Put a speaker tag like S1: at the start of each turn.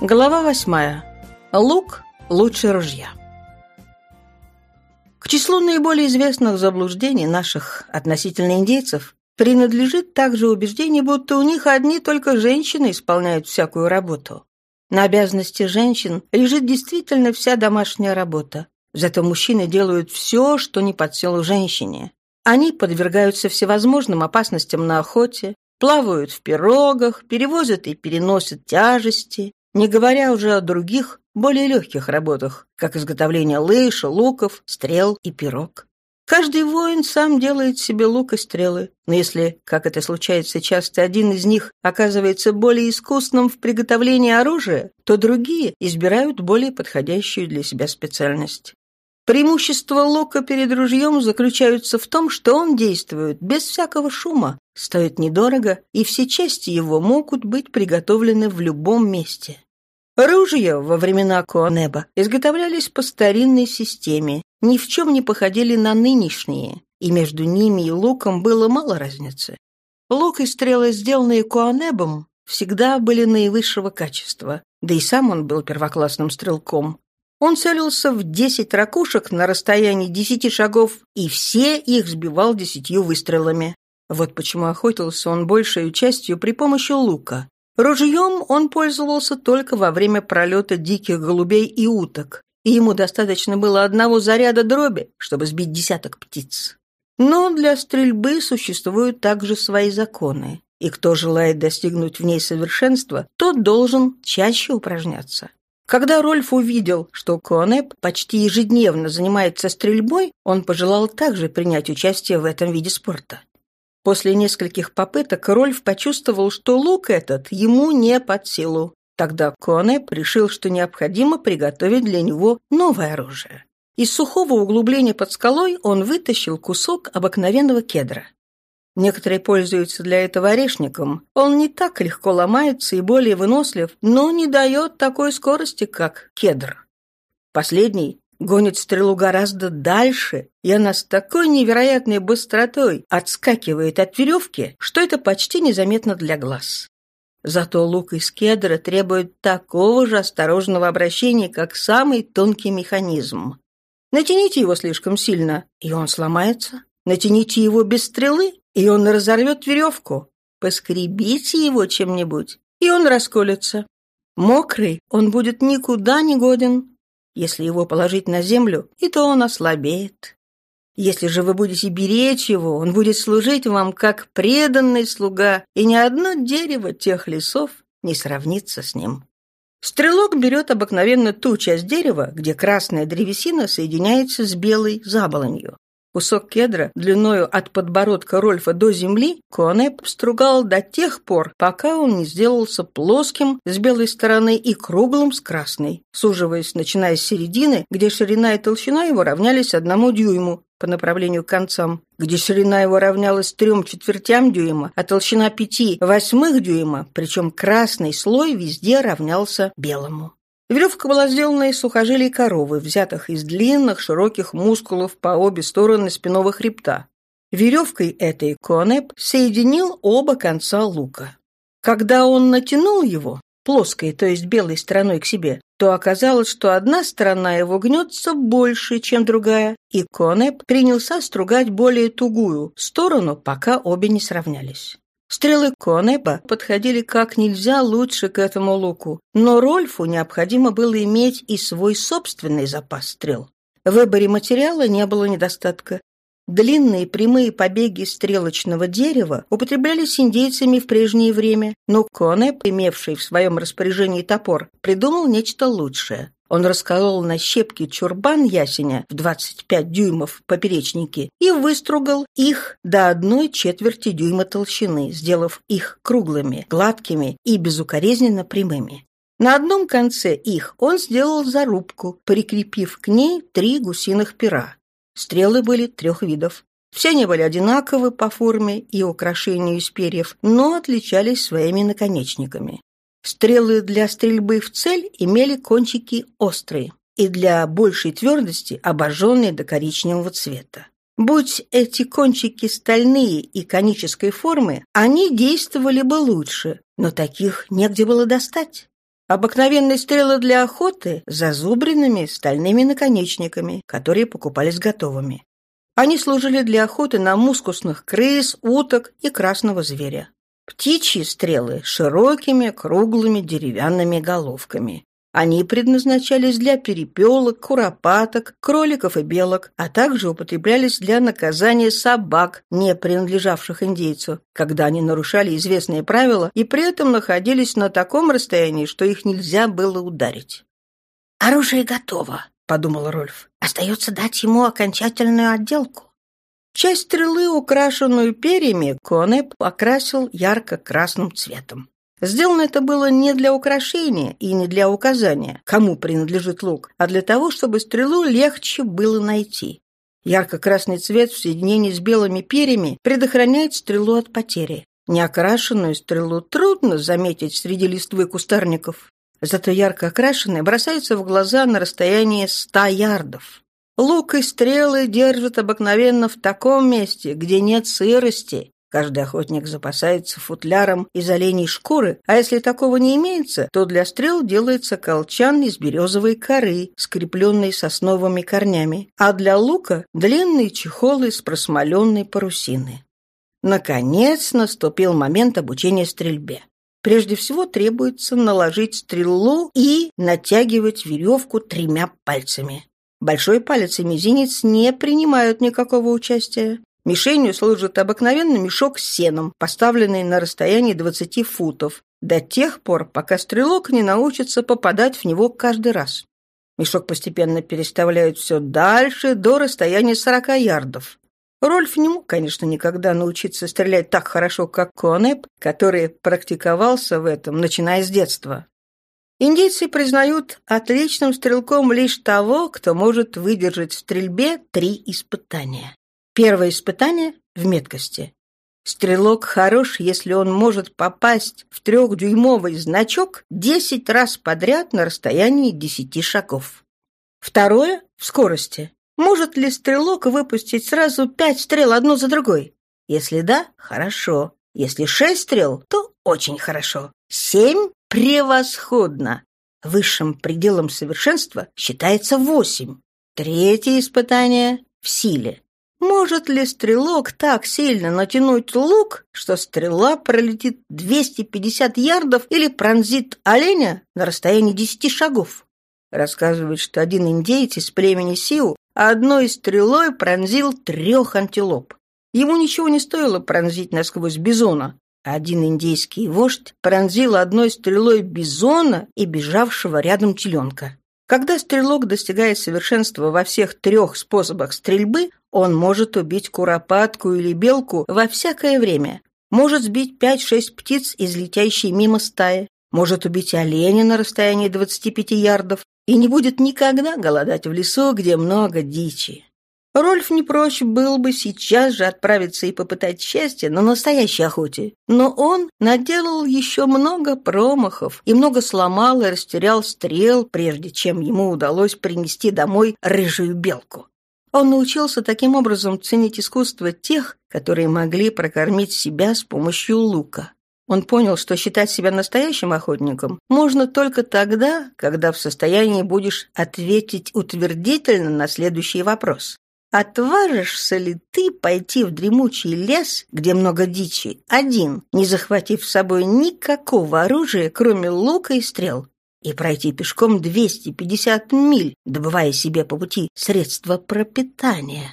S1: Глава восьмая. Лук лучше ружья. К числу наиболее известных заблуждений наших относительно индейцев принадлежит также убеждение, будто у них одни только женщины исполняют всякую работу. На обязанности женщин лежит действительно вся домашняя работа. Зато мужчины делают все, что не под силу женщине. Они подвергаются всевозможным опасностям на охоте, плавают в пирогах, перевозят и переносят тяжести, не говоря уже о других, более легких работах, как изготовление лыж, луков, стрел и пирог. Каждый воин сам делает себе лук и стрелы, но если, как это случается часто, один из них оказывается более искусным в приготовлении оружия, то другие избирают более подходящую для себя специальность. Преимущество лука перед ружьем заключаются в том, что он действует без всякого шума, стоит недорого, и все части его могут быть приготовлены в любом месте. Ружья во времена Коанеба изготовлялись по старинной системе, ни в чем не походили на нынешние, и между ними и луком было мало разницы. Лук и стрелы, сделанные Коанебом, всегда были наивысшего качества, да и сам он был первоклассным стрелком. Он целился в десять ракушек на расстоянии десяти шагов, и все их сбивал десятью выстрелами. Вот почему охотился он большей частью при помощи лука. Ружьем он пользовался только во время пролета диких голубей и уток, и ему достаточно было одного заряда дроби, чтобы сбить десяток птиц. Но для стрельбы существуют также свои законы, и кто желает достигнуть в ней совершенства, тот должен чаще упражняться. Когда Рольф увидел, что Конеп почти ежедневно занимается стрельбой, он пожелал также принять участие в этом виде спорта. После нескольких попыток Рольф почувствовал, что лук этот ему не под силу. Тогда Конеп решил, что необходимо приготовить для него новое оружие. Из сухого углубления под скалой он вытащил кусок обыкновенного кедра. Некоторые пользуются для этого орешником. Он не так легко ломается и более вынослив, но не дает такой скорости, как кедр. Последний гонит стрелу гораздо дальше, и она с такой невероятной быстротой отскакивает от веревки, что это почти незаметно для глаз. Зато лук из кедра требует такого же осторожного обращения, как самый тонкий механизм. Натяните его слишком сильно, и он сломается. Натяните его без стрелы, и он разорвет веревку. Поскребите его чем-нибудь, и он расколется. Мокрый он будет никуда не годен, если его положить на землю, и то он ослабеет. Если же вы будете беречь его, он будет служить вам как преданный слуга, и ни одно дерево тех лесов не сравнится с ним. Стрелок берет обыкновенно ту часть дерева, где красная древесина соединяется с белой заболонью. Кусок кедра длиною от подбородка Рольфа до земли Конеп стругал до тех пор, пока он не сделался плоским с белой стороны и круглым с красной, суживаясь, начиная с середины, где ширина и толщина его равнялись одному дюйму по направлению к концам, где ширина его равнялась трем четвертям дюйма, а толщина пяти восьмых дюйма, причем красный слой везде равнялся белому. Веревка была сделана из сухожилий коровы, взятых из длинных широких мускулов по обе стороны спинного хребта. Веревкой этой Конеп соединил оба конца лука. Когда он натянул его, плоской, то есть белой стороной к себе, то оказалось, что одна сторона его гнется больше, чем другая, и Конеп принялся стругать более тугую сторону, пока обе не сравнялись. Стрелы Конеба подходили как нельзя лучше к этому луку, но Рольфу необходимо было иметь и свой собственный запас стрел. В выборе материала не было недостатка. Длинные прямые побеги стрелочного дерева употреблялись индейцами в прежнее время, но Конеб, имевший в своем распоряжении топор, придумал нечто лучшее. Он расколол на щепки чурбан ясеня в 25 дюймов поперечники и выстругал их до одной четверти дюйма толщины, сделав их круглыми, гладкими и безукоризненно прямыми. На одном конце их он сделал зарубку, прикрепив к ней три гусиных пера. Стрелы были трех видов. Все они были одинаковы по форме и украшению из перьев, но отличались своими наконечниками. Стрелы для стрельбы в цель имели кончики острые и для большей твердости обожженные до коричневого цвета. Будь эти кончики стальные и конической формы, они действовали бы лучше, но таких негде было достать. Обыкновенные стрелы для охоты с зазубренными стальными наконечниками, которые покупались готовыми. Они служили для охоты на мускусных крыс, уток и красного зверя. Птичьи стрелы широкими, круглыми деревянными головками. Они предназначались для перепелок, куропаток, кроликов и белок, а также употреблялись для наказания собак, не принадлежавших индейцу, когда они нарушали известные правила и при этом находились на таком расстоянии, что их нельзя было ударить.
S2: «Оружие готово», — подумал Рольф. «Остается дать ему окончательную отделку».
S1: Часть стрелы, украшенную перьями, Конеп окрасил ярко-красным цветом. Сделано это было не для украшения и не для указания, кому принадлежит лук, а для того, чтобы стрелу легче было найти. Ярко-красный цвет в соединении с белыми перьями предохраняет стрелу от потери. Неокрашенную стрелу трудно заметить среди листвы кустарников. Зато ярко окрашенная бросается в глаза на расстоянии ста ярдов. Лук и стрелы держат обыкновенно в таком месте, где нет сырости, Каждый охотник запасается футляром из оленей шкуры, а если такого не имеется, то для стрел делается колчан из березовой коры, скрепленный сосновыми корнями, а для лука — длинные чехолы из просмоленной парусины. Наконец наступил момент обучения стрельбе. Прежде всего требуется наложить стрелу и натягивать веревку тремя пальцами. Большой палец и мизинец не принимают никакого участия. Мишенью служит обыкновенный мешок с сеном, поставленный на расстоянии 20 футов, до тех пор, пока стрелок не научится попадать в него каждый раз. Мешок постепенно переставляют все дальше, до расстояния 40 ярдов. Рольф не мог, конечно, никогда научиться стрелять так хорошо, как Конеп, который практиковался в этом, начиная с детства. Индейцы признают отличным стрелком лишь того, кто может выдержать в стрельбе три испытания. Первое испытание в меткости. Стрелок хорош, если он может попасть в трехдюймовый значок десять раз подряд на расстоянии десяти шагов. Второе — в скорости. Может ли стрелок выпустить сразу пять стрел одну за другой? Если да, хорошо. Если шесть стрел, то очень хорошо. Семь — превосходно. Высшим пределом совершенства считается восемь. Третье испытание — в силе. Может ли стрелок так сильно натянуть лук, что стрела пролетит 250 ярдов или пронзит оленя на расстоянии 10 шагов? Рассказывают, что один индейец из племени Сиу одной стрелой пронзил трех антилоп. Ему ничего не стоило пронзить насквозь бизона. Один индейский вождь пронзил одной стрелой бизона и бежавшего рядом теленка. Когда стрелок достигает совершенства во всех трех способах стрельбы, он может убить куропатку или белку во всякое время, может сбить 5-6 птиц из летящей мимо стаи, может убить оленя на расстоянии 25 ярдов и не будет никогда голодать в лесу, где много дичи. Рольф не прочь был бы сейчас же отправиться и попытать счастье на настоящей охоте. Но он наделал еще много промахов и много сломал и растерял стрел, прежде чем ему удалось принести домой рыжую белку. Он научился таким образом ценить искусство тех, которые могли прокормить себя с помощью лука. Он понял, что считать себя настоящим охотником можно только тогда, когда в состоянии будешь ответить утвердительно на следующий вопрос. Отважишься ли ты пойти в дремучий лес, где много дичи, один, не захватив с собой никакого оружия, кроме лука и стрел, и пройти пешком 250 миль, добывая себе по пути средства пропитания?